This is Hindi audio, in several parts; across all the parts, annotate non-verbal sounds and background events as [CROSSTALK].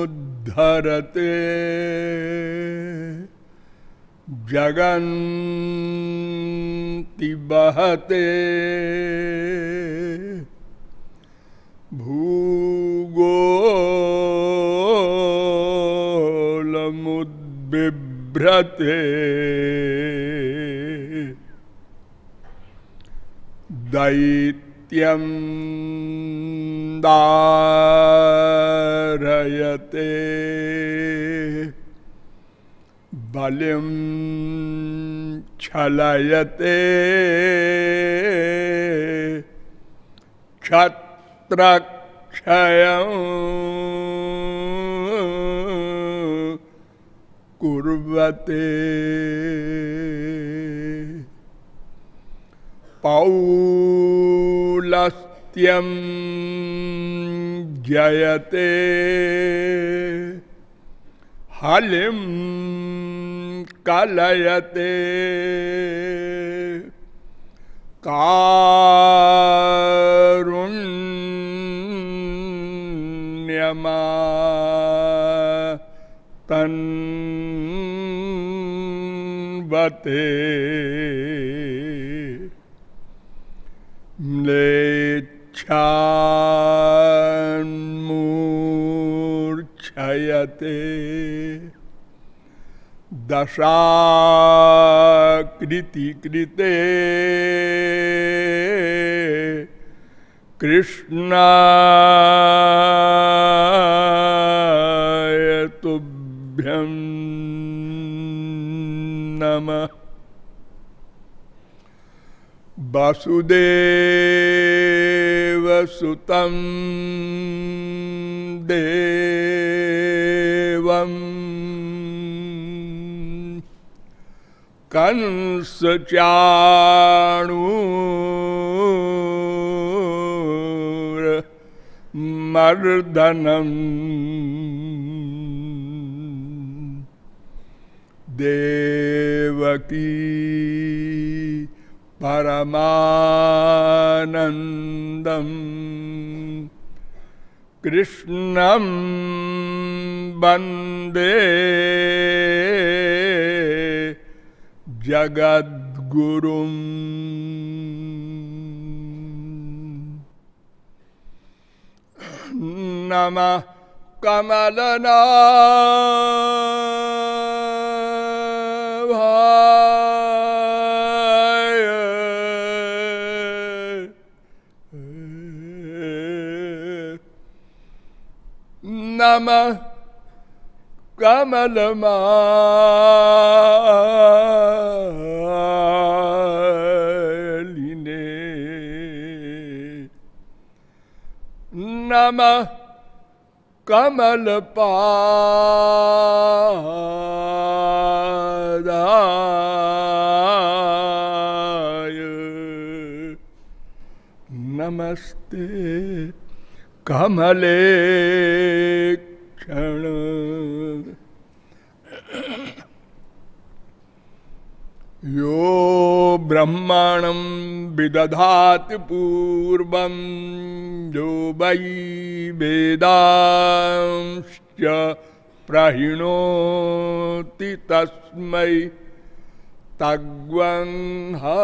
वेदानुद्धरते जगन्ति बहते भूगोलमुद्बिभ्रते दैत्यं दारयते बलिं छलयते। क्षत्रक्षयं कुर्वते। पौलस्त्यं जयते। हलिं कलयते। कारुण्यमा तन्वते। म्लेच्छान्मूर्छयते दशाकृतिकृते कृष्णाय तुभ्यं नमः वसुदेवसुतं देवम् कंसचाणूर मर्दनम् देवकी परमानन्दम्। कृष्णं वंदे जगद्गुरुम्। नमः कमलनाभाय नमः कमलमालिने नमः कमलपादाय नमस्ते कमले क्षण। यो ब्रह्माणं विदधाति पूर्वं यो वै वेदांश्च प्रहिणोति तस्मै। तग्वं हा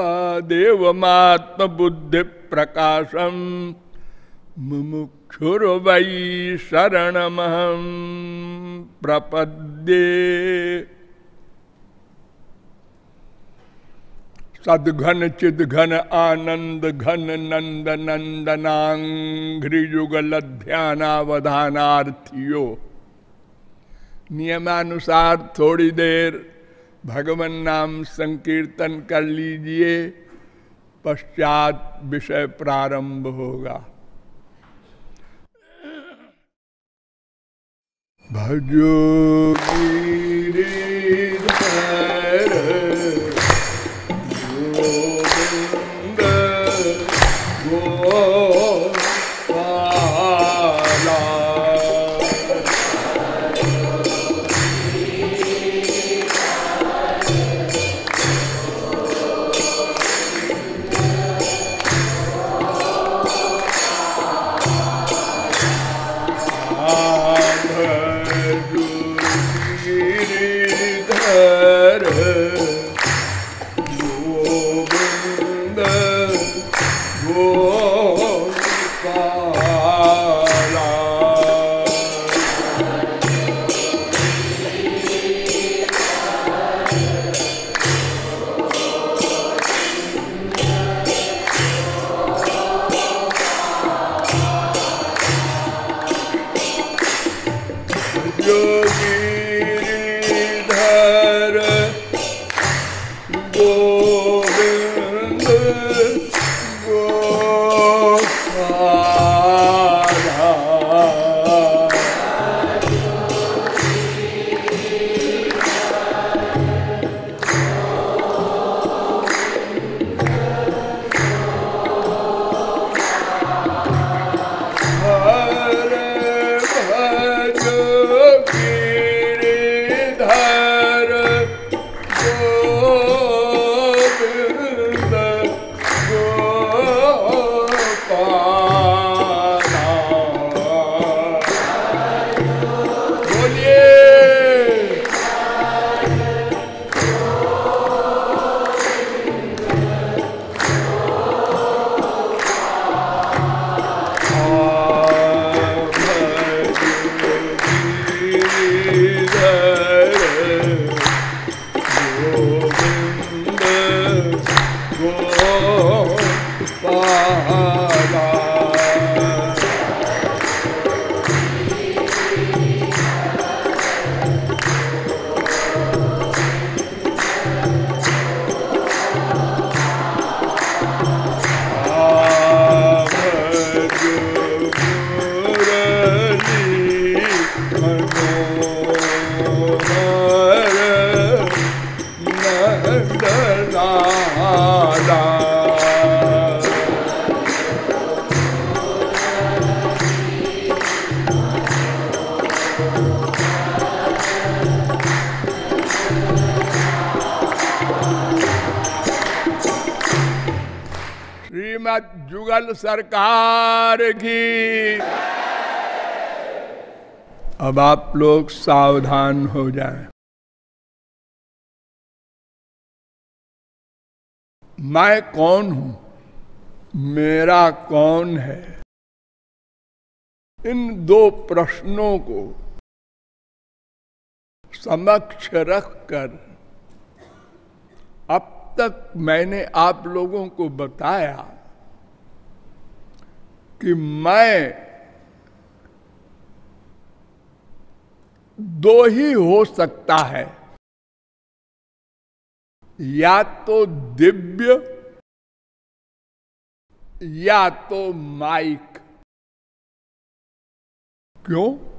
देवमात्मबुद्धिप्रकाशम् मुमुक्षुर्वै शरणमहं प्रपद्ये। सद्घन, चिद्घन, आनंद घन, नंद नंदनाघ्रियुगल ध्यानावधानार्थियों नियमानुसार थोड़ी देर भगवान नाम संकीर्तन कर लीजिए, पश्चात विषय प्रारंभ होगा। भजो गिरिधर सरकार की। अब आप लोग सावधान हो जाएँ। मैं कौन हूँ? मेरा कौन है? इन दो प्रश्नों को समक्ष रखकर अब तक मैंने आप लोगों को बताया कि मैं दो ही हो सकता है। या तो दिव्य, या तो माइक। क्यों?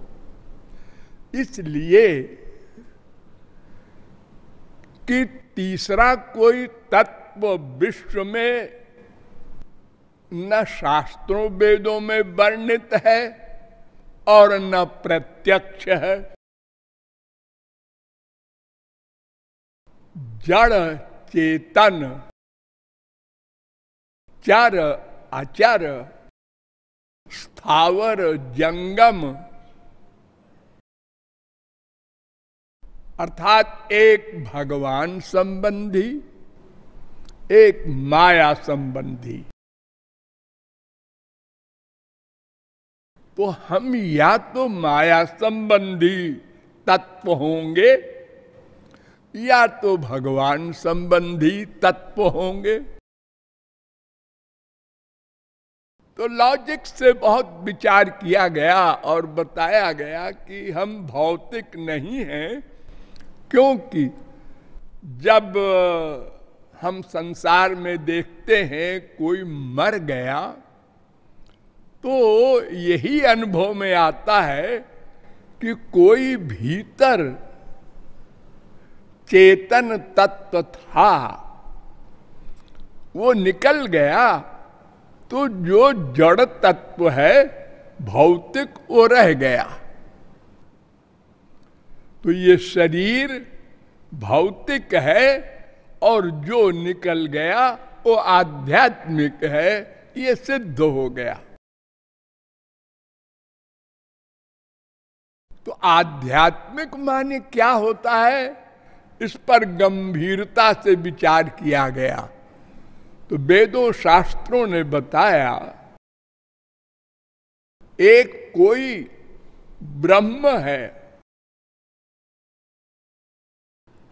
इसलिए कि तीसरा कोई तत्व विश्व में न शास्त्रों वेदों में वर्णित है और न प्रत्यक्ष है। जड़ चेतन, चर अचर, स्थावर जंगम। अर्थात एक भगवान संबंधी, एक माया संबंधी। तो हम या तो माया संबंधी तत्व होंगे, या तो भगवान संबंधी तत्व होंगे। तो लॉजिक से बहुत विचार किया गया और बताया गया कि हम भौतिक नहीं हैं, क्योंकि जब हम संसार में देखते हैं, कोई मर गया तो यही अनुभव में आता है कि कोई भीतर चेतन तत्व था, वो निकल गया तो जो जड़ तत्व है भौतिक वो रह गया। तो ये शरीर भौतिक है और जो निकल गया वो आध्यात्मिक है, ये सिद्ध हो गया। तो आध्यात्मिक माने क्या होता है? इस पर गंभीरता से विचार किया गया। तो वेदों शास्त्रों ने बताया, एक कोई ब्रह्म है,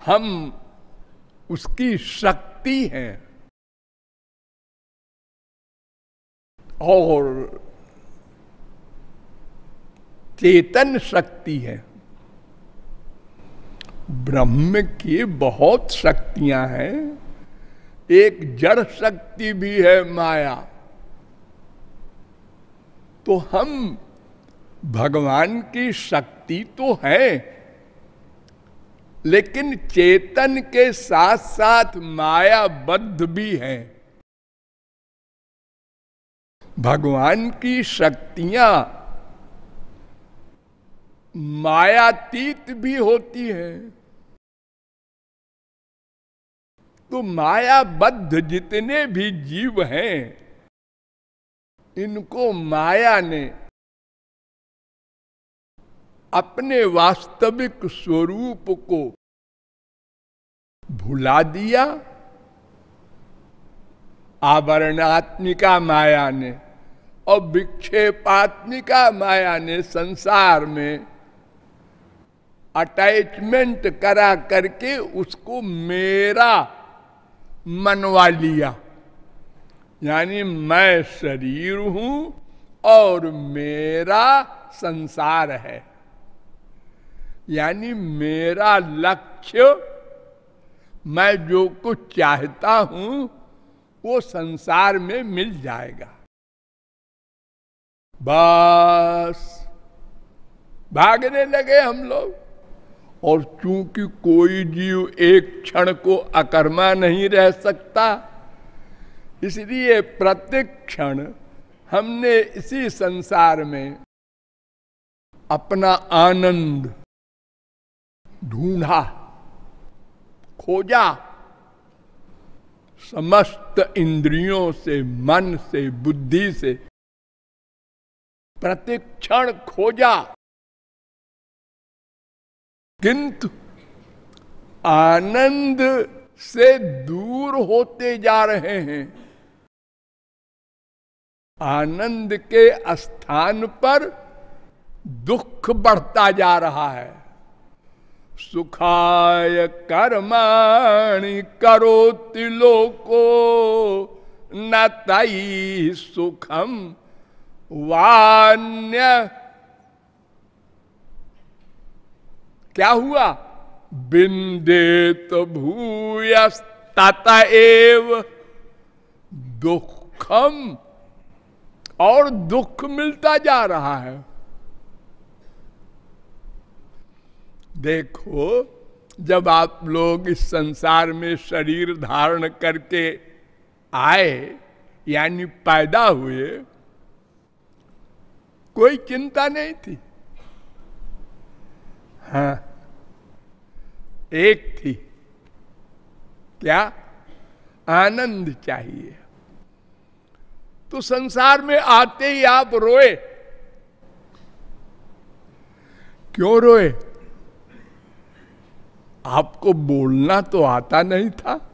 हम उसकी शक्ति हैं। और चेतन शक्ति है। ब्रह्म की बहुत शक्तियाँ हैं। एक जड़ शक्ति भी है माया। तो हम भगवान की शक्ति तो है, लेकिन चेतन के साथ साथ मायाबद्ध भी है। भगवान की शक्तियाँ मायातीत भी होती है। तो मायाबद्ध जितने भी जीव हैं, इनको माया ने अपने वास्तविक स्वरूप को भुला दिया। आवरणात्मिका माया ने और विक्षेपात्मिका माया ने संसार में अटैचमेंट करा करके उसको मेरा मनवा लिया। यानी मैं शरीर हूँ और मेरा संसार है। यानी मेरा लक्ष्य, मैं जो कुछ चाहता हूँ, वो संसार में मिल जाएगा। बस। भागने लगे हम लोग। और चूँकि कोई जीव एक क्षण को अकर्मा नहीं रह सकता, इसलिए प्रत्येक क्षण हमने इसी संसार में अपना आनंद ढूंढा, खोजा, समस्त इंद्रियों से, मन से, बुद्धि से प्रतिक्षण खोजा। किंतु आनंद से दूर होते जा रहे हैं। आनंद के स्थान पर दुख बढ़ता जा रहा है। सुखाय कर्माणि करोति लोको न तई सुखम वान्य क्या हुआ? बिंदेत भूयस्त एव दुखम। और दुख मिलता जा रहा है। देखो, जब आप लोग इस संसार में शरीर धारण करके आए, यानी पैदा हुए, कोई चिंता नहीं थी। हाँ। एक थी। क्या? आनंद चाहिए। तो संसार में आते ही आप रोए। क्यों रोए? आपको बोलना तो आता नहीं था।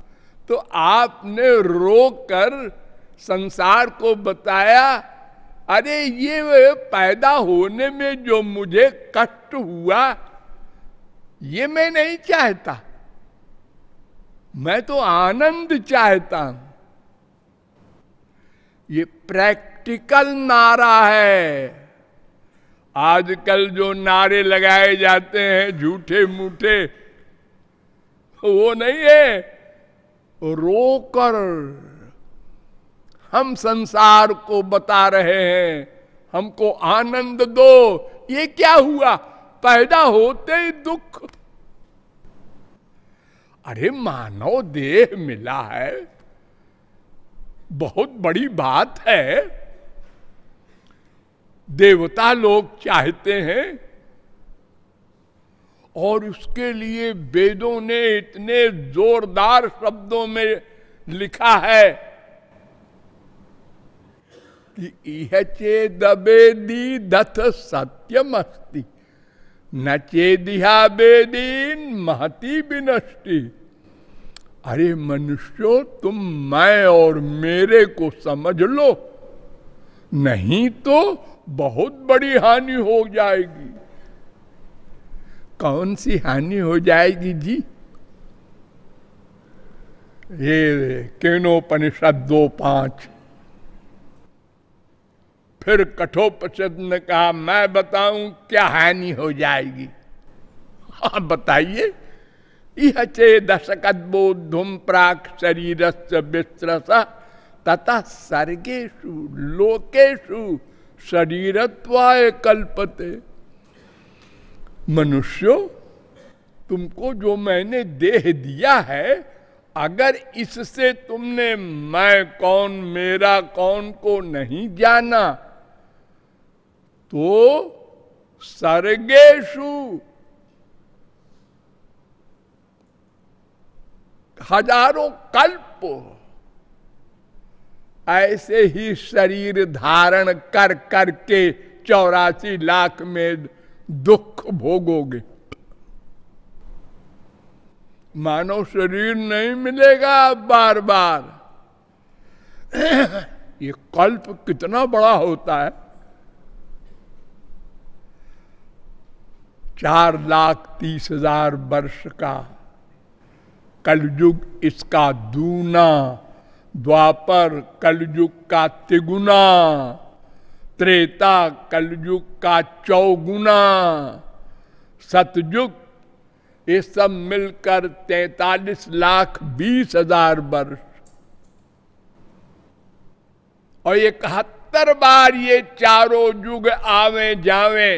तो आपने रो कर संसार को बताया, अरे, ये पैदा होने में जो मुझे कष्ट हुआ ये मैं नहीं चाहता। मैं तो आनंद चाहता हूँ। ये प्रैक्टिकल नारा है। आजकल जो नारे लगाए जाते हैं झूठे मूठे, वो नहीं है। रोकर, हम संसार को बता रहे हैं, हमको आनंद दो। ये क्या हुआ? पैदा होते ही दुख। अरे मानव देह मिला है। बहुत बड़ी बात है। देवता लोग चाहते हैं। और उसके लिए वेदों ने इतने जोरदार शब्दों में लिखा है कि यह चेदबेदी दथ सत्यम अस्ति न चेदिहा बेदीन, महती विनष्टि अरे मनुष्यों, तुम मैं और मेरे को समझ लो। नहीं तो बहुत बड़ी हानि हो जाएगी। कौन सी हानि हो जाएगी जी? ये केनोपनिषद दो पाँच। फिर कठोपनिषद ने कहा, मैं बताऊँ क्या हानि हो जाएगी? हाँ बताइए। इह चे दशकदोधुम प्राक शरीर तथा सर्गेशु लोकेशु शरीरत्वाय कल्पते। मनुष्यो, तुमको जो मैंने देह दिया है, अगर इससे तुमने मैं कौन, मेरा कौन को नहीं जाना तो सर्गेशु हज़ारों कल्प ऐसे ही शरीर धारण कर करके चौरासी लाख में दुख भोगोगे। मानव शरीर नहीं मिलेगा बार बार [COUGHS] ये कल्प कितना बड़ा होता है। चार लाख तीस हज़ार वर्ष का। कलयुग इसका दूना, द्वापर कलयुग का तिगुना, त्रेता कलयुग का चौगुना। सतयुग ये सब मिलकर तैतालीस लाख बीस हज़ार वर्ष। और इकहत्तर बार ये चारों युग आवे जावे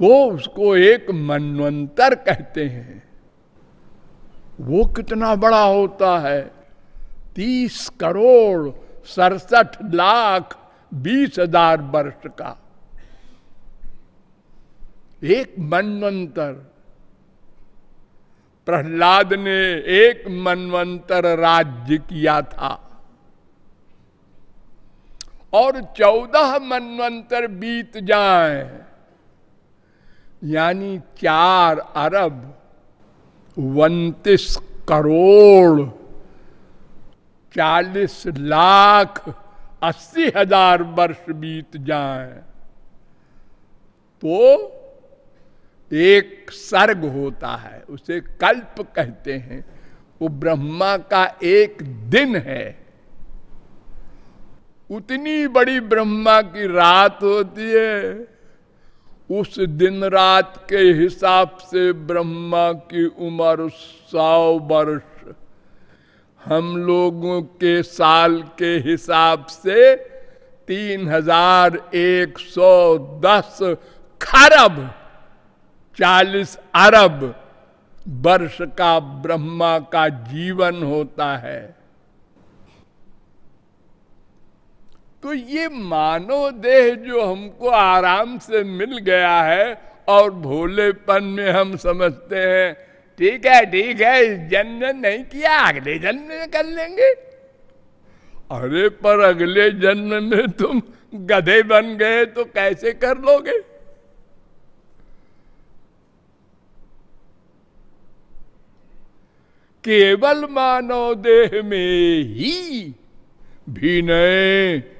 तो उसको एक मनवंतर कहते हैं। वो कितना बड़ा होता है? तीस करोड़ सड़सठ लाख बीस हज़ार वर्ष का। एक मनवंतर। प्रहलाद ने एक मनवंतर राज्य किया था। और चौदह मनवंतर बीत जाए। यानी चार अरब उन्तीस करोड़ चालीस लाख अस्सी हज़ार वर्ष बीत जाए। तो एक सर्ग होता है, उसे कल्प कहते हैं। वो ब्रह्मा का एक दिन है। उतनी बड़ी ब्रह्मा की रात होती है। उस दिन रात के हिसाब से ब्रह्मा की उम्र सौ वर्ष। हम लोगों के साल के हिसाब से तीन हज़ार एक सौ दस खरब, चालीस अरब वर्ष का ब्रह्मा का जीवन होता है। तो ये मानव देह जो हमको आराम से मिल गया है और भोलेपन में हम समझते हैं, ठीक है ठीक है, इस जन्म नहीं किया, अगले जन्म में कर लेंगे। अरे, पर अगले जन्म में तुम गधे बन गए तो कैसे कर लोगे? केवल मानव देह में ही भी नहीं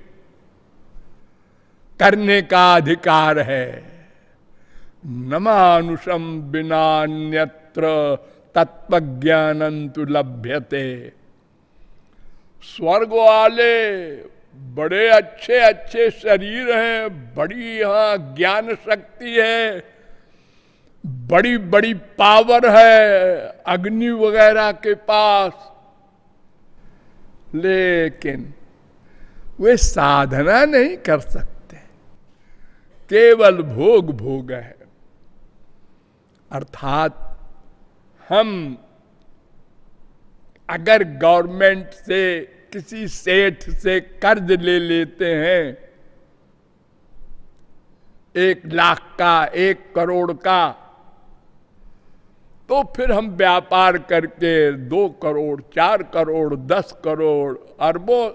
करने का अधिकार है। न मानुषम बिना अन्यत्र तत्व ज्ञानंतु लभ्यते। स्वर्ग वाले बड़े अच्छे अच्छे शरीर हैं, बड़ी यहाँ ज्ञान शक्ति है बड़ी बड़ी पावर है अग्नि वगैरह के पास। लेकिन वे साधना नहीं कर सकते। केवल भोग भोग है। अर्थात हम अगर गवर्नमेंट से किसी सेठ से कर्ज ले लेते हैं, एक लाख का, एक करोड़ का तो फिर हम व्यापार करके दो करोड़, चार करोड़, दस करोड़, अरबों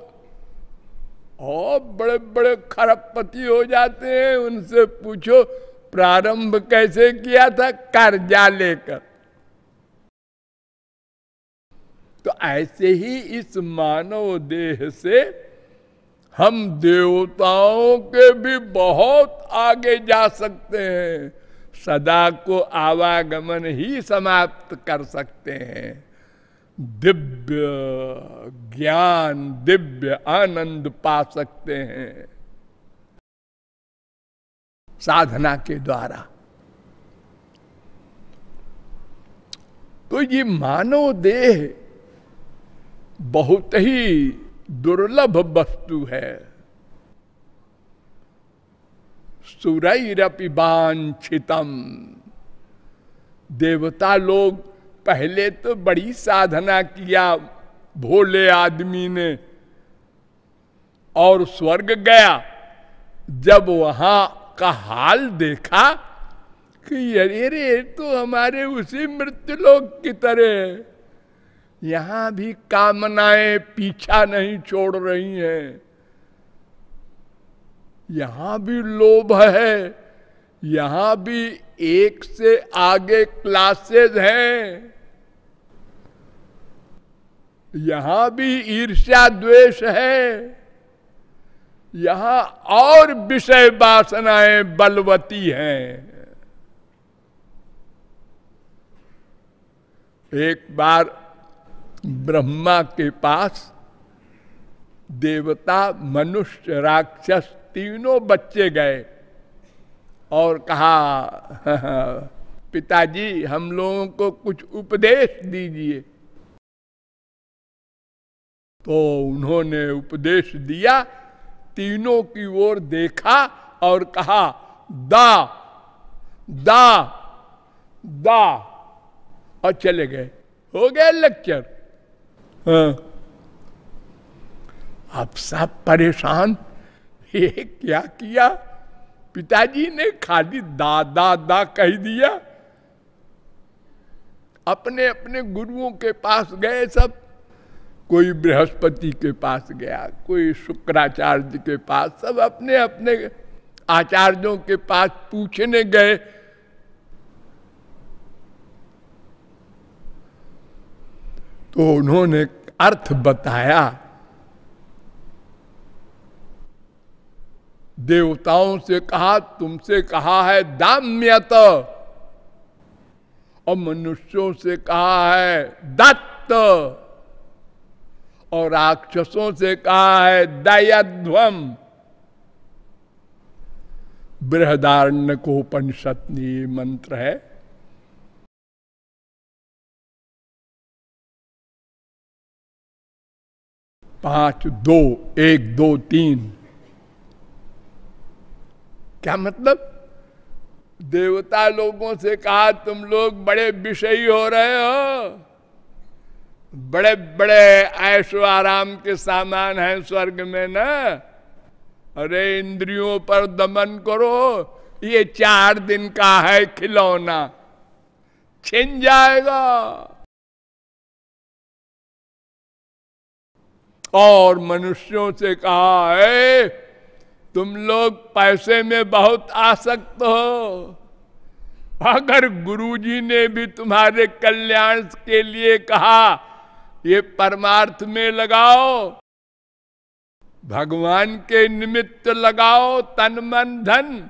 और बड़े बड़े खरबपति हो जाते हैं, उनसे पूछो, प्रारंभ कैसे किया था? कर्जा लेकर। तो ऐसे ही इस मानव देह से हम देवताओं के भी बहुत आगे जा सकते हैं, सदा को आवागमन ही समाप्त कर सकते हैं। दिव्य ज्ञान, दिव्य आनंद पा सकते हैं। साधना के द्वारा। तो ये मानव देह बहुत ही दुर्लभ वस्तु है। सुरैरपि वांछितम देवता लोग पहले तो बड़ी साधना किया, भोले आदमी ने। और स्वर्ग गया। जब वहाँ का हाल देखा कि अरे तो हमारे उसी मृत्यु लोग की तरह यहाँ भी कामनाएँ पीछा नहीं छोड़ रही हैं। यहाँ भी लोभ है। यहाँ भी एक से आगे क्लासेस हैं। यहाँ भी ईर्ष्या द्वेष है। यहाँ और विषय वासनाएँ बलवती हैं। एक बार ब्रह्मा के पास देवता, मनुष्य, राक्षस तीनों बच्चे गए और कहा पिताजी, हम लोगों को कुछ उपदेश दीजिए। तो उन्होंने उपदेश दिया, तीनों की ओर देखा और कहा, दा दा दा। और चले गए। हो गया लेक्चर। हाँ। अब सब परेशान? ये क्या किया? पिताजी ने खाली दा दा दा कह दिया। अपने अपने गुरुओं के पास गए सब? कोई बृहस्पति के पास गया, कोई शुक्राचार्य के पास, सब अपने अपने आचार्यों के पास पूछने गए। तो उन्होंने अर्थ बताया, देवताओं से कहा, तुमसे कहा है दाम्यत, और मनुष्यों से कहा है दत्त। और राक्षसों से कहा है, दयाध्वम। बृहदारण्य को उपनिषद मंत्र है। पाँच, दो, एक, दो, तीन। क्या मतलब? देवता लोगों से कहा, तुम लोग बड़े विषयी हो रहे हो। बड़े बड़े ऐशो आराम के सामान हैं स्वर्ग में ना। अरे, इंद्रियों पर दमन करो, ये चार दिन का है खिलौना। छिन जाएगा। और मनुष्यों से कहा है तुम लोग पैसे में बहुत आसक्त हो। अगर गुरुजी ने भी तुम्हारे कल्याण के लिए कहा ये परमार्थ में लगाओ। भगवान के निमित्त लगाओ तन मन धन।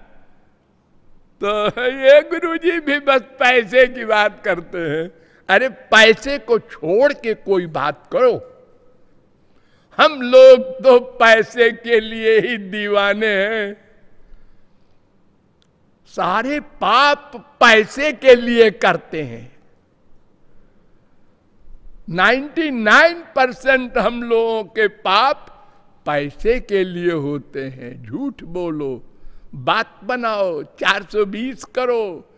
तो ये गुरुजी भी बस पैसे की बात करते हैं। अरे पैसे को छोड़ के कोई बात करो। हम लोग तो पैसे के लिए ही दीवाने हैं। सारे पाप पैसे के लिए करते हैं। 99 परसेंट हम लोगों के पाप पैसे के लिए होते हैं। झूठ बोलो बात बनाओ 420 करो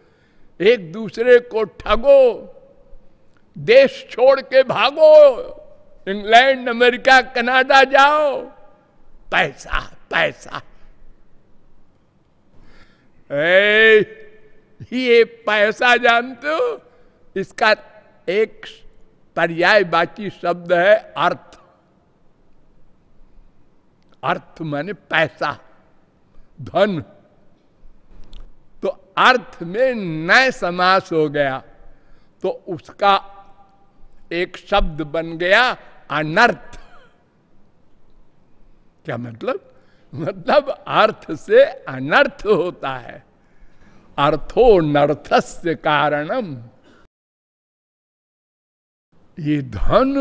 एक दूसरे को ठगो देश छोड़ के भागो इंग्लैंड अमेरिका कनाडा जाओ पैसा पैसा। ए, ये पैसा जानते हो? इसका एक पर्याय बाकी शब्द है अर्थ। अर्थ माने पैसा, धन। तो अर्थ में नए समास हो गया तो उसका एक शब्द बन गया अनर्थ। क्या मतलब? मतलब अर्थ से अनर्थ होता है। अर्थो नर्थस्य कारणम। ये धन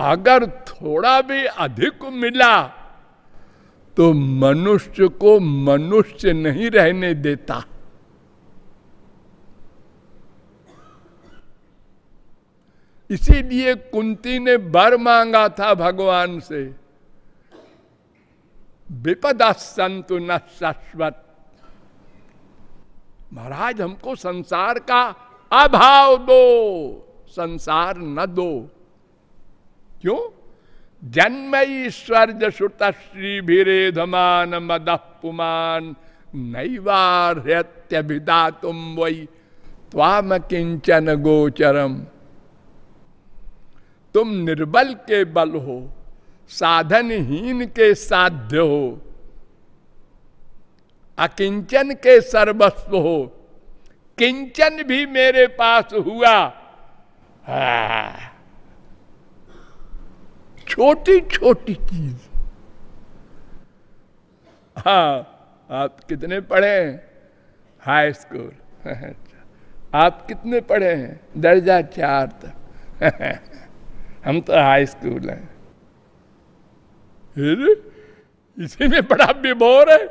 अगर थोड़ा भी अधिक मिला तो मनुष्य को मनुष्य नहीं रहने देता। इसीलिए कुंती ने बर मांगा था भगवान से, विपदा संतु न शाश्वत। महाराज, हमको संसार का अभाव दो। संसार न दो। क्यों? जन्म ईश्वर श्रुत श्री भीरे धमान मद पुमान नैवार्यत्यभिदा तुम वही त्वाम किंचन गोचरम। तुम निर्बल के बल हो, साधनहीन के साध्य हो, अकिंचन के सर्वस्व हो, किंचन भी मेरे पास हुआ छोटी छोटी चीज़। हाँ आप कितने पढ़े हैं? हाई स्कूल [LAUGHS] आप कितने पढ़े हैं? दर्जा चार तक। [LAUGHS] हम तो हाई स्कूल हैं। इसी में बड़ा विभोर है।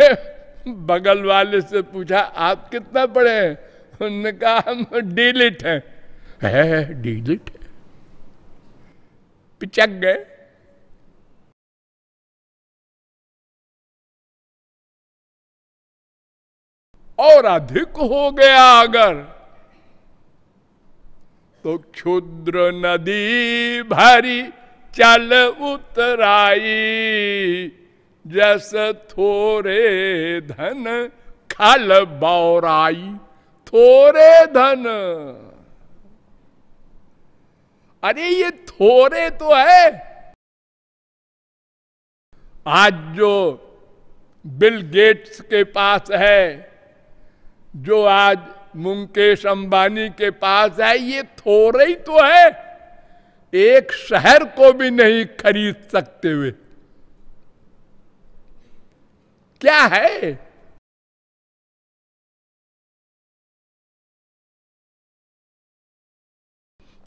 [LAUGHS] बगल वाले से पूछा, आप कितना पढ़े हैं? उन्होंने कहा, हम डीलिट हैं। है डीलिट है पिचक गए। और अधिक हो गया अगर तो क्षुद्र नदी भरी चल उतराई, जस थोरे धन खल बौराई। थोरे धन। अरे ये थोरे तो है। आज जो बिल गेट्स के पास है, जो आज मुंकेश अंबानी के पास है, ये थोड़े ही तो है। एक शहर को भी नहीं खरीद सकते हुए। क्या है?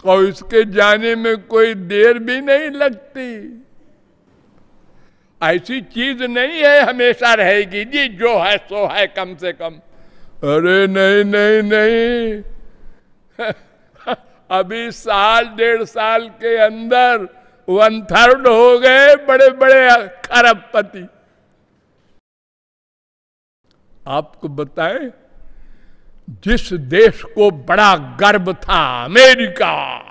और इसके जाने में कोई देर भी नहीं लगती। ऐसी चीज़ नहीं है, हमेशा रहेगी। जी, जो है, सो है, कम से कम। अरे, नहीं नहीं नहीं। [LAUGHS] अभी साल, डेढ़ साल के अंदर वन थर्ड हो गए बड़े बड़े खरबपति। आपको बताएँ जिस देश को बड़ा गर्व था, अमेरिका।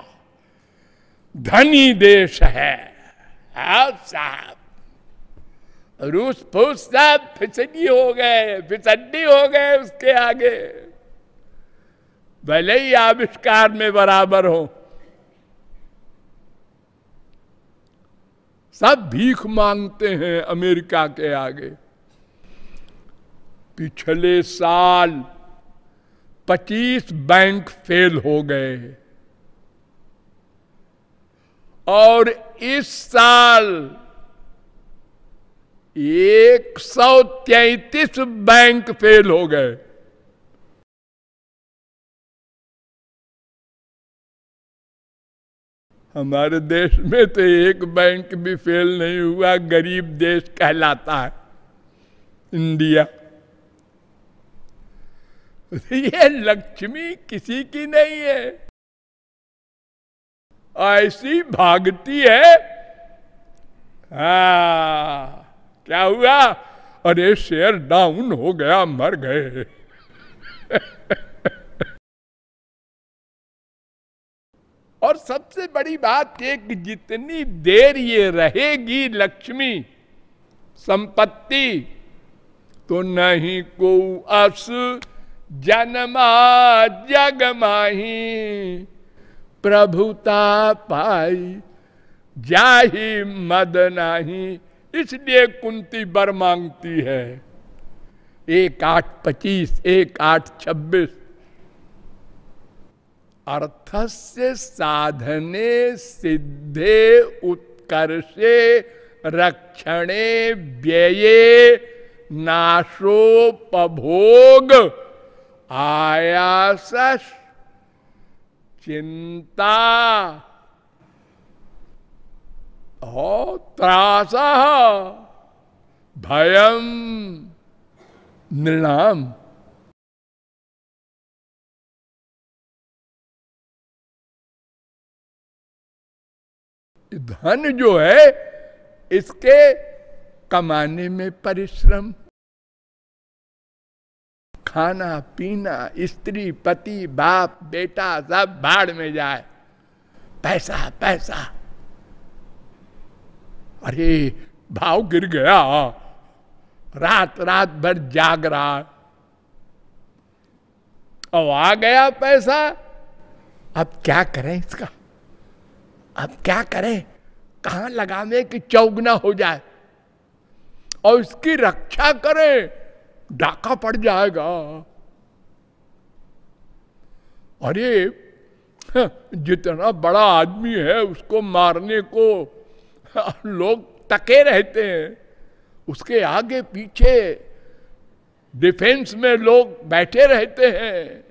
धनी देश है। साहब। रूस फूस सब फिसडी हो गए फिसड्डी हो गए उसके आगे। भले ही आविष्कार में बराबर हो। सब भीख मांगते हैं अमेरिका के आगे। पिछले साल 25 बैंक फेल हो गए और इस साल एक सौ तैतीस बैंक फेल हो गए। हमारे देश में तो एक बैंक भी फेल नहीं हुआ, गरीब देश कहलाता है, इंडिया। [LAUGHS] ये लक्ष्मी किसी की नहीं है। ऐसी भागती है। हा, क्या हुआ? अरे शेयर डाउन हो गया, मर गए। [LAUGHS] और सबसे बड़ी बात ये कि जितनी देर ये रहेगी लक्ष्मी, संपत्ति तो नहीं को अस जन्मा जग माही प्रभुता पाई जाही मद नहीं। इसलिए कुंती बर मांगती है। एक आठ पच्चीस, एक आठ छब्बीस। अर्थस्य साधने सिद्धे उत्कर्षे रक्षणे व्यये नाशोपभोग आयास चिंता त्रास भयम नृणाम। धन जो है इसके कमाने में परिश्रम। खाना, पीना, स्त्री, पति, बाप, बेटा सब बाढ़ में जाए। पैसा पैसा। अरे, भाव गिर गया। रात रात भर जाग रहा। अब आ गया पैसा। अब क्या करें इसका? अब क्या करें? कहाँ लगावे कि चौगना हो जाए? और इसकी रक्षा करें। डाका पड़ जाएगा। अरे जितना बड़ा आदमी है, उसको मारने को लोग तके रहते हैं। उसके आगे पीछे डिफेंस में लोग बैठे रहते हैं।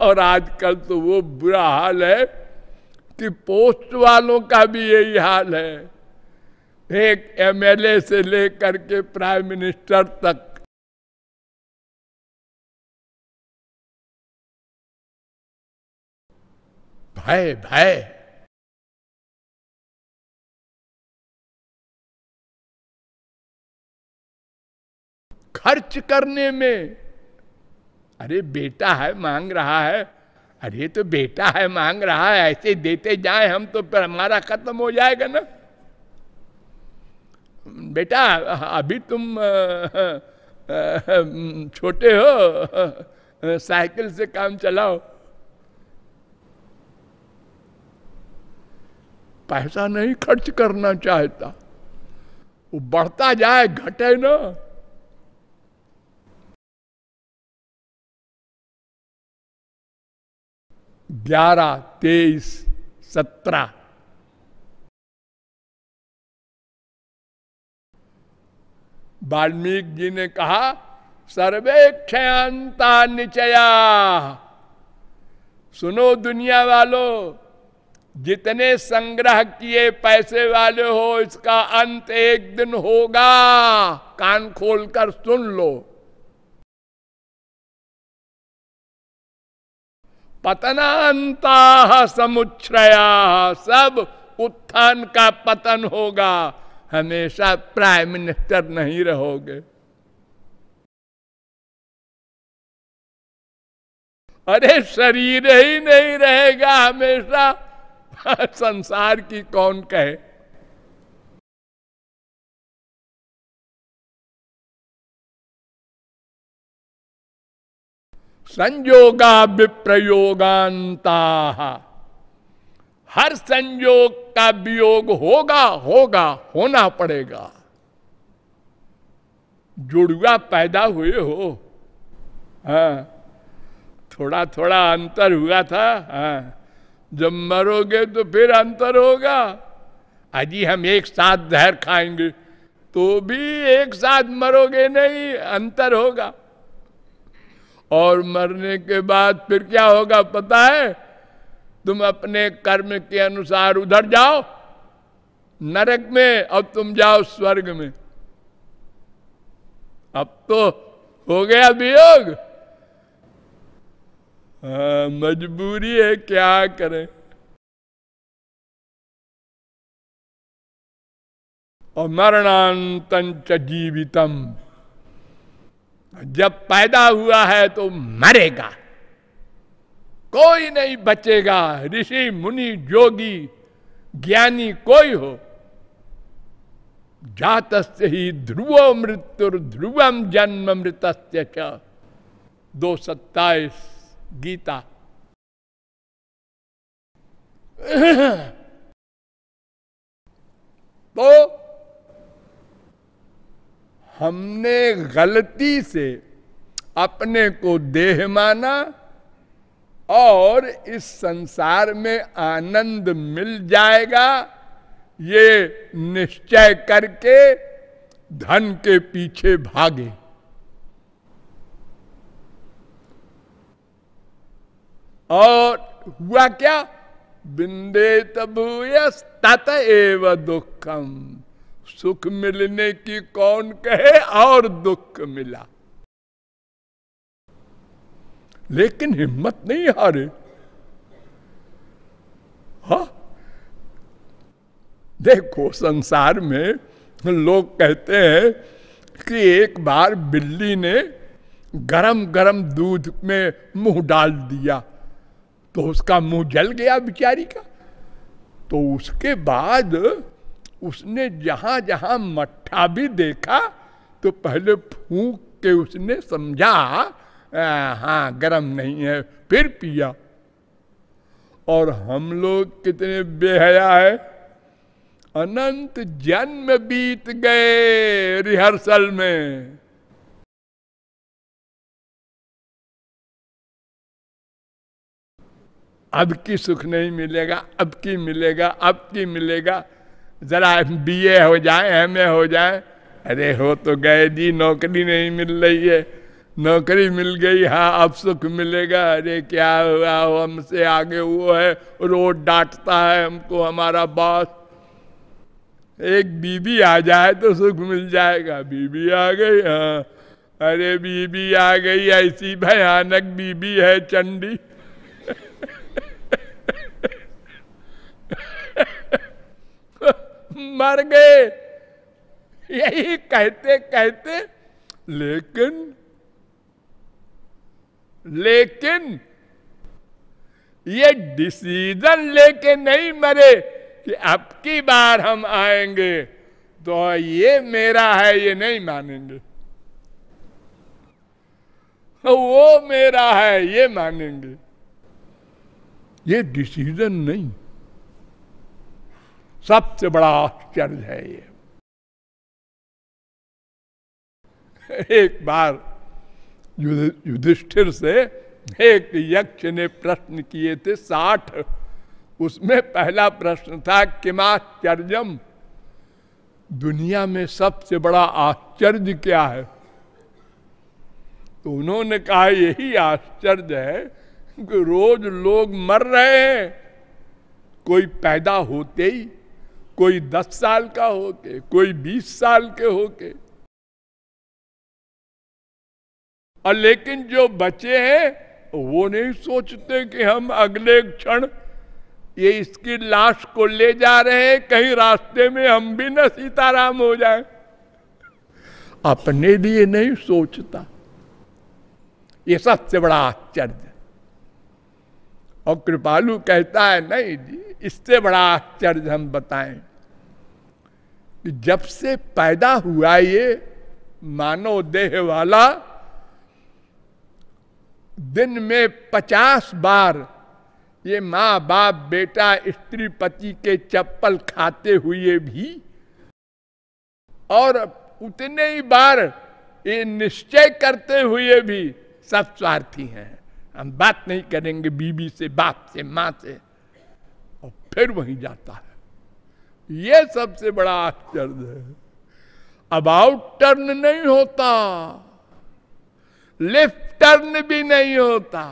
और आजकल तो वो बुरा हाल है कि पोस्ट वालों का भी यही हाल है। एक एमएलए से लेकर के प्राइम मिनिस्टर तक। भय भय। खर्च करने में। अरे, बेटा है, मांग रहा है। अरे तो बेटा है, मांग रहा है। ऐसे देते जाए हम तो हमारा खत्म हो जाएगा ना। बेटा, अभी तुम छोटे हो, साइकिल से काम चलाओ। पैसा नहीं खर्च करना चाहता। वो बढ़ता जाए, घटे ना। ग्यारह, तेईस, सत्रह। वाल्मीकि जी ने कहा सर्वे क्षयांता निचया। सुनो दुनिया वालों, जितने संग्रह किए पैसे वाले हो, इसका अंत एक दिन होगा। कान खोलकर सुन लो। पतनांता समुच्छया सब उत्थान का पतन होगा। हमेशा प्राइम मिनिस्टर नहीं रहोगे। अरे शरीर ही नहीं रहेगा हमेशा। [LAUGHS] संसार की कौन कहे? संयोगा विप्रयोगांता हर संयोग का वियोग होगा होगा, होना पड़ेगा। जुड़ुआ पैदा हुए हो। हाँ थोड़ा थोड़ा अंतर हुआ था हाँ। जब मरोगे तो फिर अंतर होगा। अजी हम एक साथ जहर खाएँगे तो भी एक साथ मरोगे नहीं, अंतर होगा। और मरने के बाद फिर क्या होगा पता है? तुम अपने कर्म के अनुसार उधर जाओ। नरक में अब तुम जाओ स्वर्ग में। अब तो हो गया वियोग। हाँ, मजबूरी है क्या करें? और मरणांत जीवितम। जब पैदा हुआ है तो मरेगा। कोई नहीं बचेगा। ऋषि, मुनि, जोगी, ज्ञानी कोई हो। जात ही ध्रुव मृत्यु ध्रुवम जन्म मृत दो सत्ताईस गीता। तो हमने गलती से अपने को देह माना और इस संसार में आनंद मिल जाएगा। ये निश्चय करके धन के पीछे भागे। और हुआ क्या? बिंदे तत एव दुखम सुख मिलने की कौन कहे और दुख मिला? लेकिन हिम्मत नहीं हारे। हा? देखो, संसार में लोग कहते हैं कि एक बार बिल्ली ने गरम गरम दूध में मुँह डाल दिया तो उसका मुँह जल गया बिचारी का। तो उसके बाद उसने जहाँ जहाँ मट्ठा भी देखा तो पहले फूंक के उसने समझा हाँ गरम नहीं है, फिर पिया। और हम लोग कितने बेहया है। अनंत जन्म बीत गए रिहर्सल में। अब की सुख नहीं मिलेगा, अब की मिलेगा, अब की मिलेगा। जरा बी ए हो जाए एम ए हो जाए। अरे हो तो गए जी, नौकरी नहीं मिल रही है। नौकरी मिल गई हाँ अब सुख मिलेगा। अरे, क्या हुआ? हमसे आगे वो है, रोड डांटता है हमको, हमारा बॉस एक बीबी आ जाए तो सुख मिल जाएगा। बीबी आ गई हाँ। अरे, बीबी आ गई, ऐसी भयानक बीबी है चंडी। मर गए। यही कहते कहते लेकिन लेकिन ये डिसीज़न लेके नहीं मरे कि अब की बार हम आएँगे तो ये मेरा है, ये नहीं मानेंगे। वो मेरा है, ये मानेंगे। ये डिसीज़न नहीं। सबसे बड़ा आश्चर्य है ये। एक बार युधिष्ठिर से एक यक्ष ने प्रश्न किए थे साठ। उसमें पहला प्रश्न था, किमाश्चर्यम? दुनिया में सबसे बड़ा आश्चर्य क्या है? तो उन्होंने कहा, यही आश्चर्य है कि रोज लोग मर रहे हैं। कोई पैदा होते ही, कोई दस साल का होके, कोई बीस साल के होके और लेकिन जो बचे हैं, वो नहीं सोचते कि हम अगले क्षण ये इसकी लाश को ले जा रहे हैं, कहीं रास्ते में हम भी न सीताराम हो जाए। अपने लिए नहीं सोचता। ये सबसे बड़ा आश्चर्य। और कृपालु कहता है, नहीं जी, इससे बड़ा आश्चर्य हम बताएँ कि जब से पैदा हुआ ये, मानव देह वाला दिन में पचास बार ये माँ बाप, बेटा, स्त्री, पति के चप्पल खाते हुए भी और उतने ही बार ये निश्चय करते हुए भी सब स्वार्थी हैं। हम बात नहीं करेंगे बीबी से, बाप से, माँ से। और फिर वहीं जाता है। ये सबसे बड़ा आश्चर्य है। अबाउट टर्न नहीं होता। लेफ़्ट टर्न भी नहीं होता।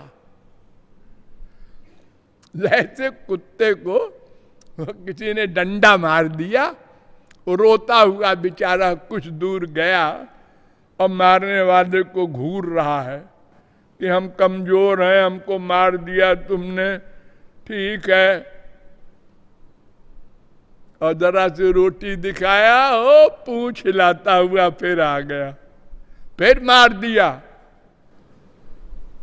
जैसे कुत्ते को किसी ने डंडा मार दिया रोता हुआ बेचारा कुछ दूर गया और मारने वाले को घूर रहा है कि हम कमज़ोर हैं, हमको मार दिया तुमने, ठीक है। और जरा से रोटी दिखाया हो पूछ हिलाता हुआ फिर आ गया, फिर मार दिया।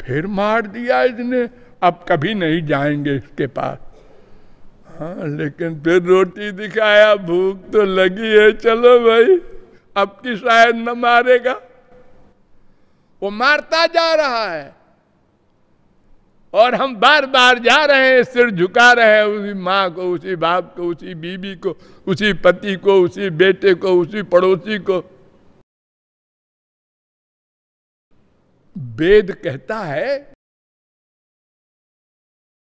फिर मार दिया इसने। अब कभी नहीं जाएँगे इसके पास। हाँ लेकिन फिर रोटी दिखाया, भूख तो लगी है, चलो भाई, अब की शायद न मारेगा। वो मारता जा रहा है, और हम बार बार जा रहे हैं, सिर झुका रहे हैं, उसी माँ को, उसी बाप को, उसी बीबी को, उसी पति को, उसी बेटे को, उसी पड़ोसी को। वेद कहता है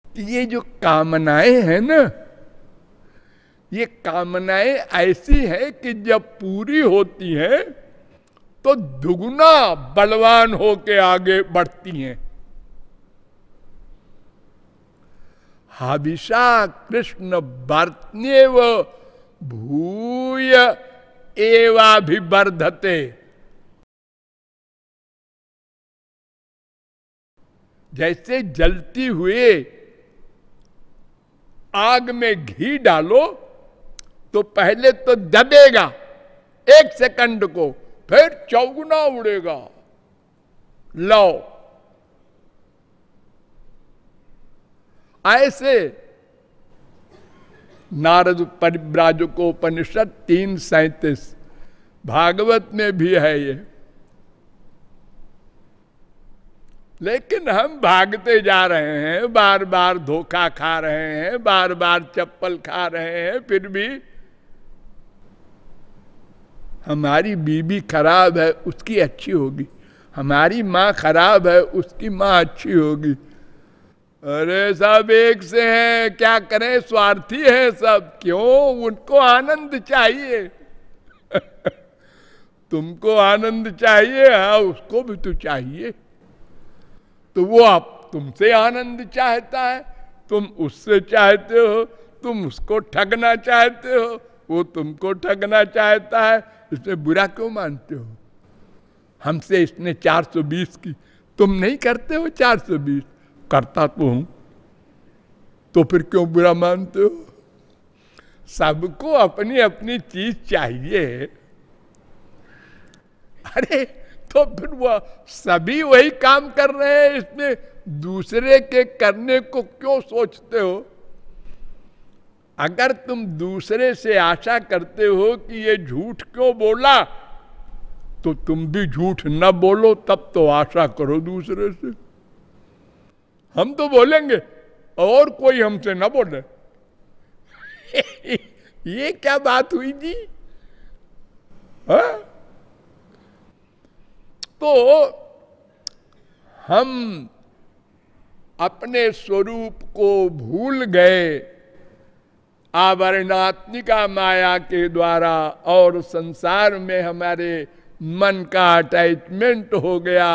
कि ये जो कामनाएँ हैं ना, ये कामनाएँ ऐसी हैं कि जब पूरी होती हैं तो दुगुना बलवान होके आगे बढ़ती हैं। हाविषा कृष्ण वर्तनेव भूय एवाभिवर्धते। जैसे जलती हुए आग में घी डालो तो पहले तो दबेगा एक सेकंड को, फिर चौगुना उड़ेगा। लो ऐसे नारद परिव्राजको उपनिषद तीन सैतीस, भागवत में भी है ये। लेकिन हम भागते जा रहे हैं बार बार धोखा खा रहे हैं बार बार चप्पल खा रहे हैं, फिर भी हमारी बीबी खराब है, उसकी अच्छी होगी। हमारी माँ खराब है, उसकी माँ अच्छी होगी। अरे सब एक से हैं, क्या करें? स्वार्थी है सब। क्यों? उनको आनंद चाहिए। [LAUGHS] तुमको आनंद चाहिए हाँ उसको भी तो चाहिए। तो वो आप तुमसे आनंद चाहता है, तुम उससे चाहते हो, तुम उसको ठगना चाहते हो, वो तुमको ठगना चाहता है इसमें बुरा क्यों मानते हो? हमसे इसने 420 की, तुम नहीं करते हो 420 करता तो हूँ। तो फिर क्यों बुरा मानते हो? सबको अपनी अपनी चीज़ चाहिए। अरे तो फिर वह सभी वही काम कर रहे हैं इसमें दूसरे के करने को क्यों सोचते हो? अगर तुम दूसरे से आशा करते हो कि ये झूठ क्यों बोला तो तुम भी झूठ न बोलो, तब तो आशा करो दूसरे से। हम तो बोलेंगे, और कोई हमसे न बोले। [LAUGHS] ये क्या बात हुई जी? हा? तो हम अपने स्वरूप को भूल गए। आवरणात्मिका माया के द्वारा और संसार में हमारे मन का अटैचमेंट हो गया।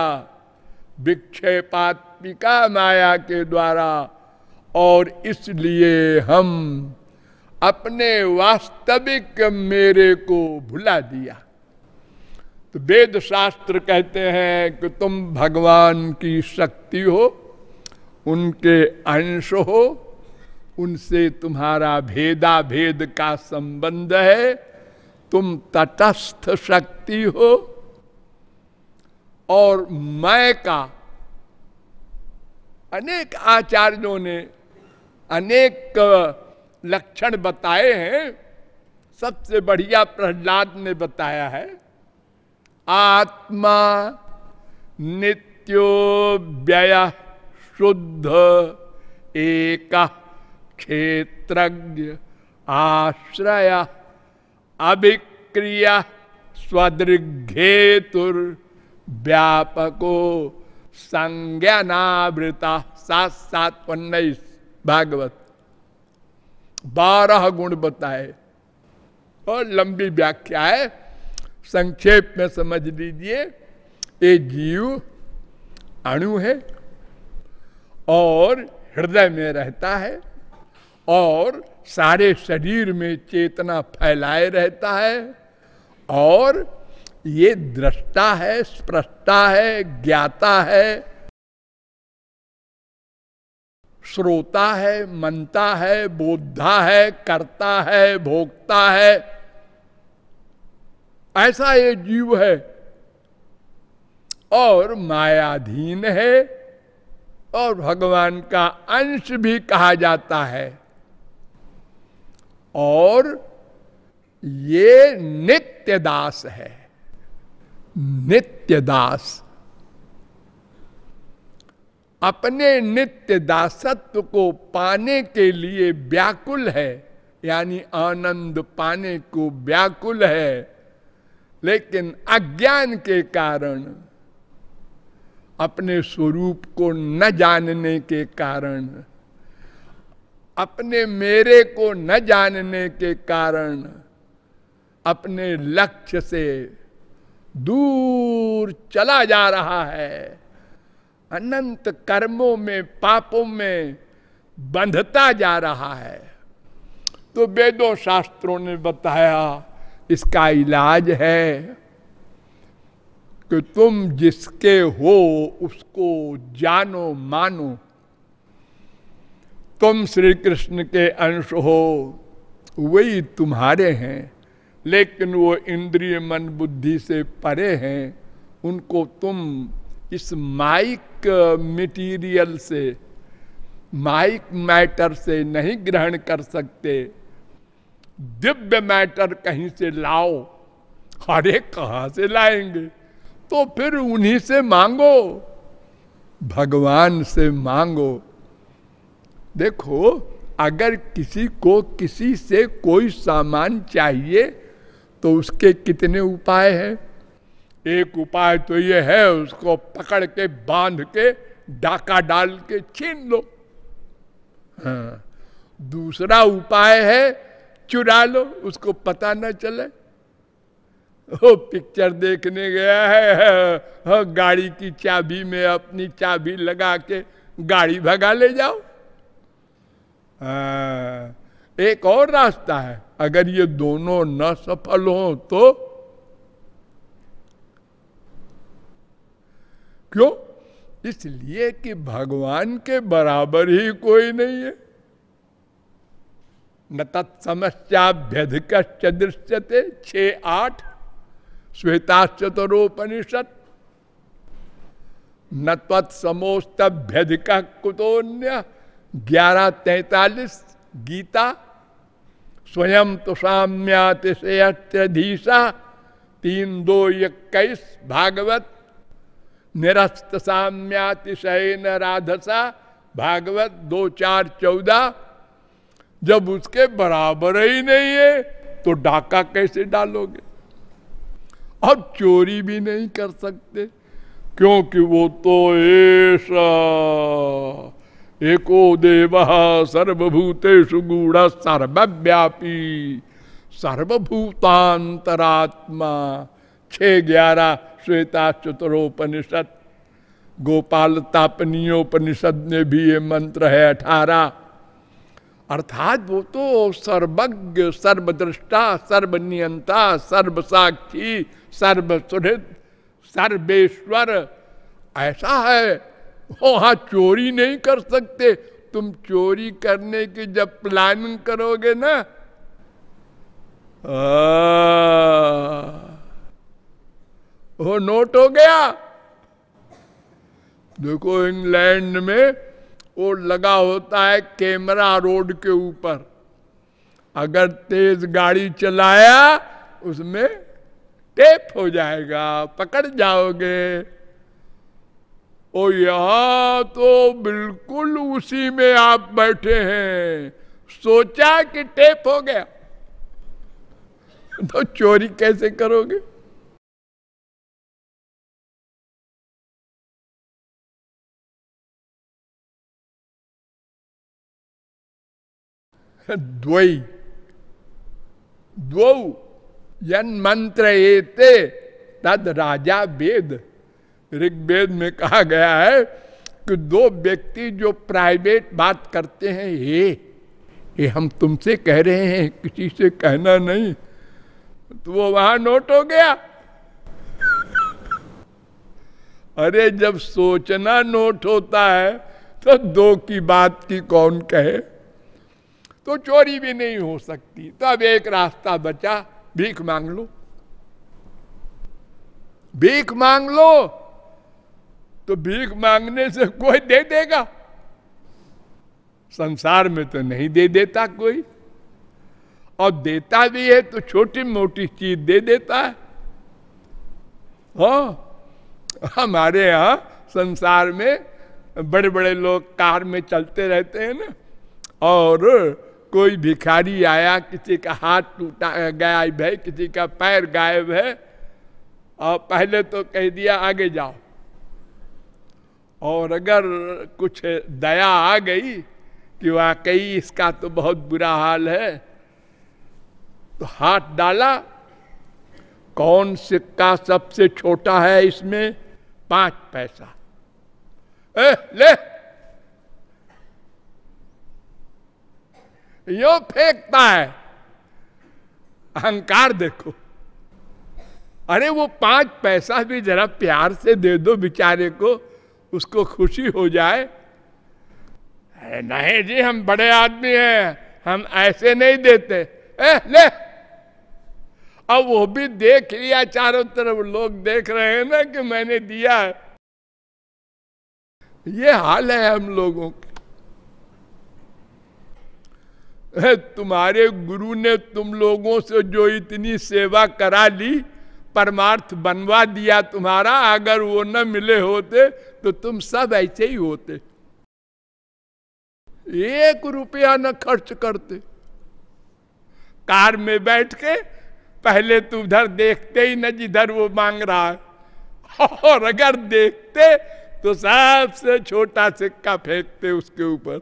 विक्षेपात्मिका माया के द्वारा और इसलिए हम अपने वास्तविक मेरे को भुला दिया। तो वेद शास्त्र कहते हैं कि तुम भगवान की शक्ति हो, उनके अंश हो, उनसे तुम्हारा भेदा भेद का संबंध है, तुम तटस्थ शक्ति हो। और मैं का, अनेक आचार्यों ने अनेक लक्षण बताए हैं, सबसे बढ़िया प्रहलाद ने बताया है आत्मा नित्यो व्यय शुद्ध एक क्षेत्रज्ञ आश्रय अभिक्रिया स्वदृघेतुर व्यापको संज्ञानावृता सात सात उन्नीस भागवत। बारह गुण बताए और लंबी व्याख्या है। संक्षेप में समझ लीजिए। ये जीव अणु है और हृदय में रहता है और सारे शरीर में चेतना फैलाए रहता है और ये दृष्टा है स्प्रष्टा है, ज्ञाता है, श्रोता है, मनता है बोधा है, करता है भोगता है। ऐसा ये जीव है और मायाधीन है और भगवान का अंश भी कहा जाता है। और ये नित्य दास है। नित्य दास अपने नित्य दासत्व को पाने के लिए व्याकुल है, यानी आनंद पाने को व्याकुल है। लेकिन अज्ञान के कारण, अपने स्वरूप को न जानने के कारण, अपने मेरे को न जानने के कारण, अपने लक्ष्य से दूर चला जा रहा है। अनंत कर्मों में, पापों में बंधता जा रहा है। तो वेदों शास्त्रों ने बताया इसका इलाज है कि तुम जिसके हो उसको जानो मानो। तुम श्री कृष्ण के अंश हो, वही तुम्हारे हैं, लेकिन वो इंद्रिय मन बुद्धि से परे हैं, उनको तुम इस माइक मटेरियल से, माइक मैटर से नहीं ग्रहण कर सकते। दिव्य मैटर कहीं से लाओ अरे कहा से लाएँगे? तो फिर उन्हीं से मांगो, भगवान से मांगो। देखो, अगर किसी को किसी से कोई सामान चाहिए तो उसके कितने उपाय हैं? एक उपाय तो ये है, उसको पकड़ के, बाँध के, डाका डाल के छीन लो। हाँ। दूसरा उपाय है चुरा लो उसको पता ना चले। वो पिक्चर देखने गया है हाँ, गाड़ी की चाबी में अपनी चाबी लगा के गाड़ी भगा ले जाओ। हाँ, एक और रास्ता है। अगर ये दोनों न सफल हो तो? क्यों? इसलिए कि भगवान के बराबर ही कोई नहीं है। न तत्समस्याभ्यधिक दृश्यते छ आठ श्वेताश्चतरोपनिषद न तत्समोस्तभ्यधिक कुतोन्य ग्यारह तैतालीस गीता, स्वयं तो साम्यातिशयधीशा तीन दो इक्कीस भागवत, निरस्त साम्यातिशयन राधसा, भागवत दो चार चौदह जब उसके बराबर ही नहीं है तो डाका कैसे डालोगे? और चोरी भी नहीं कर सकते, क्योंकि वो तो ऐसा एको देव सर्वभूतेषु गूढ़ सर्वव्यापी, सर्वभूतांतरात्मा। छ ग्यारह श्वेता चतुरोपनिषद गोपाल तापनीयोपनिषद में भी ये मंत्र है अठारह अर्थात वो तो सर्वज्ञ सर्वद्रष्टा सर्वनियंता, सर्वसाक्षी, सर्वसुहृद, सर्वेश्वर। ऐसा है, वहाँ चोरी नहीं कर सकते। तुम चोरी करने की जब प्लानिंग करोगे ना वो नोट हो गया। देखो, इंग्लैंड में वो लगा होता है कैमरा रोड के ऊपर। अगर तेज गाड़ी चलाया, उसमें टेप हो जाएगा, पकड़ जाओगे। ओ, यहाँ तो बिल्कुल उसी में आप बैठे हैं। सोचा कि टेप हो गया। तो चोरी कैसे करोगे? द्वई द्वौ। यन मंत्र एते, तद राजा वेद। ऋग्वेद में कहा गया है कि दो व्यक्ति जो प्राइवेट बात करते हैं ये ये हम तुमसे कह रहे हैं, किसी से कहना नहीं। तो वो वहाँ नोट हो गया। अरे, जब सोचना नोट होता है तो दो की बात की कौन कहे? तो चोरी भी नहीं हो सकती। तो अब एक रास्ता बचा, भीख मांग लो। भीख मांग लो तो भीख मांगने से कोई दे देगा। संसार में तो नहीं दे देता कोई। और देता भी है तो छोटी मोटी चीज़ दे देता है। हाँ हमारे यहाँ संसार में बड़े बड़े लोग कार में चलते रहते हैं ना, और कोई भिखारी आया किसी का हाथ टूटा गायब है किसी का पैर गायब है और पहले तो कह दिया आगे जाओ। और अगर कुछ दया आ गई कि वाकई इसका तो बहुत बुरा हाल है तो हाथ डाला। कौन सिक्का सबसे छोटा है इसमें? पाँच पैसा। ए, ले! यो फेंकता है। अहंकार देखो। अरे वो पाँच पैसा भी जरा प्यार से दे दो बेचारे को उसको खुशी हो जाए। नहीं जी हम बड़े आदमी हैं हम ऐसे नहीं देते। ए, ले। अब वो भी देख लिया चारों तरफ़ लोग देख रहे हैं ना कि मैंने दिया ये हाल है हम लोगों के तुम्हारे गुरु ने तुम लोगों से जो इतनी सेवा करा ली, परमार्थ बनवा दिया तुम्हारा, अगर वो न मिले होते तो तुम सब ऐसे ही होते। एक रुपया न खर्च करते। कार में बैठ के, पहले तू उधर देखते ही न जिधर वो मांग रहा है। और अगर देखते तो सबसे छोटा सिक्का फेंकते उसके ऊपर।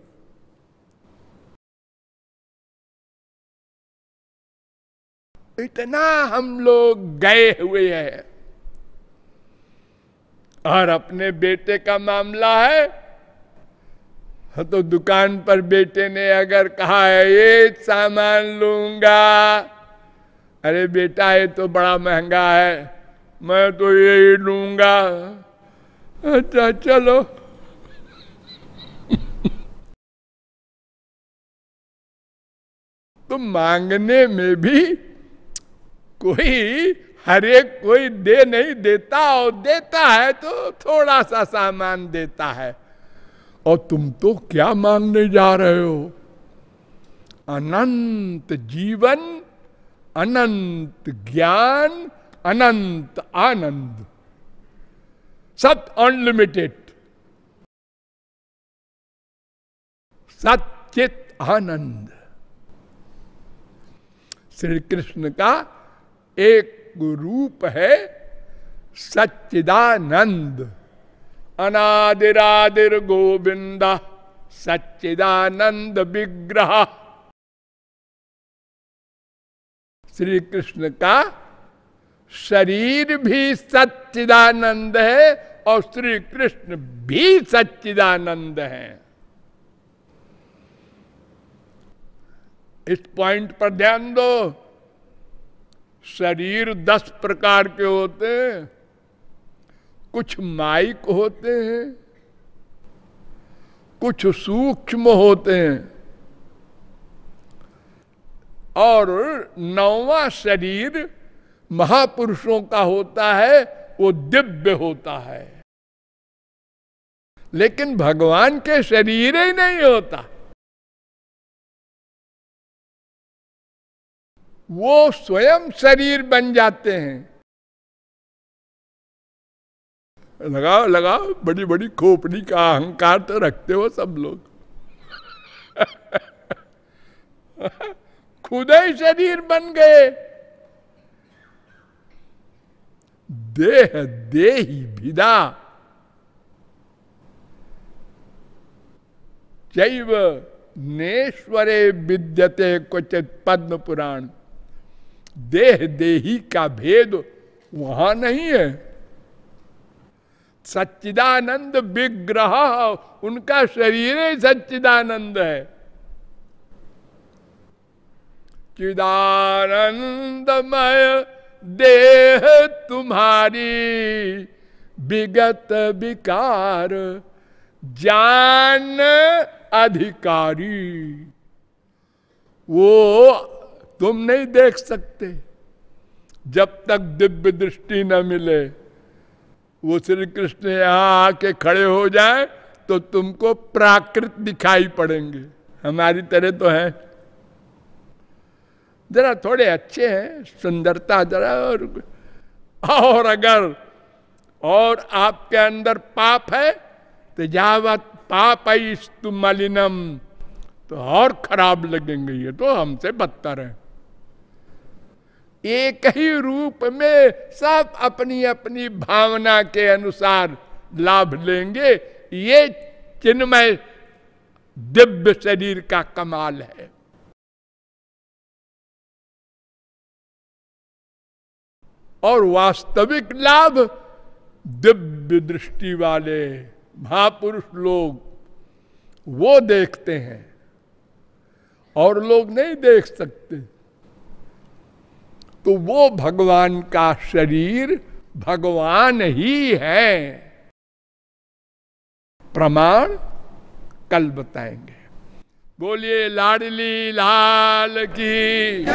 इतना हम लोग गए हुए हैं। और अपने बेटे का मामला है तो दुकान पर बेटे ने अगर कहा है ये सामान लूँगा। अरे बेटा, ये तो बड़ा महँगा है, मैं तो ये लूँगा। अच्छा चलो। [LAUGHS] तो मांगने में भी कोई हर एक कोई दे नहीं देता और देता है तो थोड़ा सा सामान देता है। और तुम तो क्या मांगने जा रहे हो? अनंत जीवन, अनंत ज्ञान, अनंत आनंद। सत अनलिमिटेड सचित आनंद। श्री कृष्ण का एक रूप है सच्चिदानंद। अनादिरादिर गोविंद, सच्चिदानंद विग्रह। श्री कृष्ण का शरीर भी सच्चिदानंद है और श्री कृष्ण भी सच्चिदानंद है। इस पॉइंट पर ध्यान दो। शरीर दस प्रकार के होते हैं। कुछ माइक होते हैं, कुछ सूक्ष्म होते हैं। और नौवा शरीर महापुरुषों का होता है, वो दिव्य होता है। लेकिन भगवान के शरीर ही नहीं होता। वो स्वयं शरीर बन जाते हैं। लगाओ लगाओ बड़ी बड़ी खोपड़ी का अहंकार तो रखते हो सब लोग। [LAUGHS] खुद ही शरीर बन गए। देह, देही विदा। चैव नेश्वरे विद्यते क्वचित पद्म पुराण देह देही का भेद वहाँ नहीं है। सच्चिदानंद विग्रह, उनका शरीर ही सच्चिदानंद है। चिदानंदमय देह तुम्हारी, विगत विकार जान अधिकारी। वो तुम नहीं देख सकते। जब तक दिव्य दृष्टि न मिले, वो श्री कृष्ण यहाँ आके खड़े हो जाए तो तुमको प्राकृत दिखाई पड़ेंगे। हमारी तरह तो है। जरा थोड़े अच्छे हैं, सुंदरता जरा, और और अगर, और आपके अंदर पाप है तो जावत पाप मलिनम। तो और खराब लगेंगे, ये तो हमसे बदतर है। एक ही रूप में सब अपनी अपनी भावना के अनुसार लाभ लेंगे। ये चिन्मय दिव्य शरीर का कमाल है। और वास्तविक लाभ दिव्य दृष्टि वाले महापुरुष लोग वो देखते हैं और लोग नहीं देख सकते। तो वो भगवान का शरीर भगवान ही है। प्रमाण कल बताएँगे। बोलिए लाडली लाल की